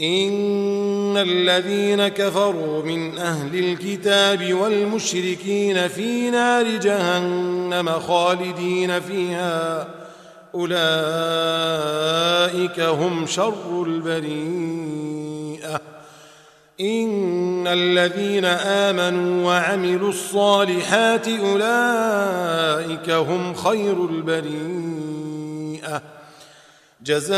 إن الذين كفروا من أهل الكتاب والمشركين في نار جهنم خالدين فيها. أولئك هم شر البريئة. إن الذين آمنوا وعملوا الصالحات أولئك هم خير البريئة. جزاؤهم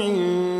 عند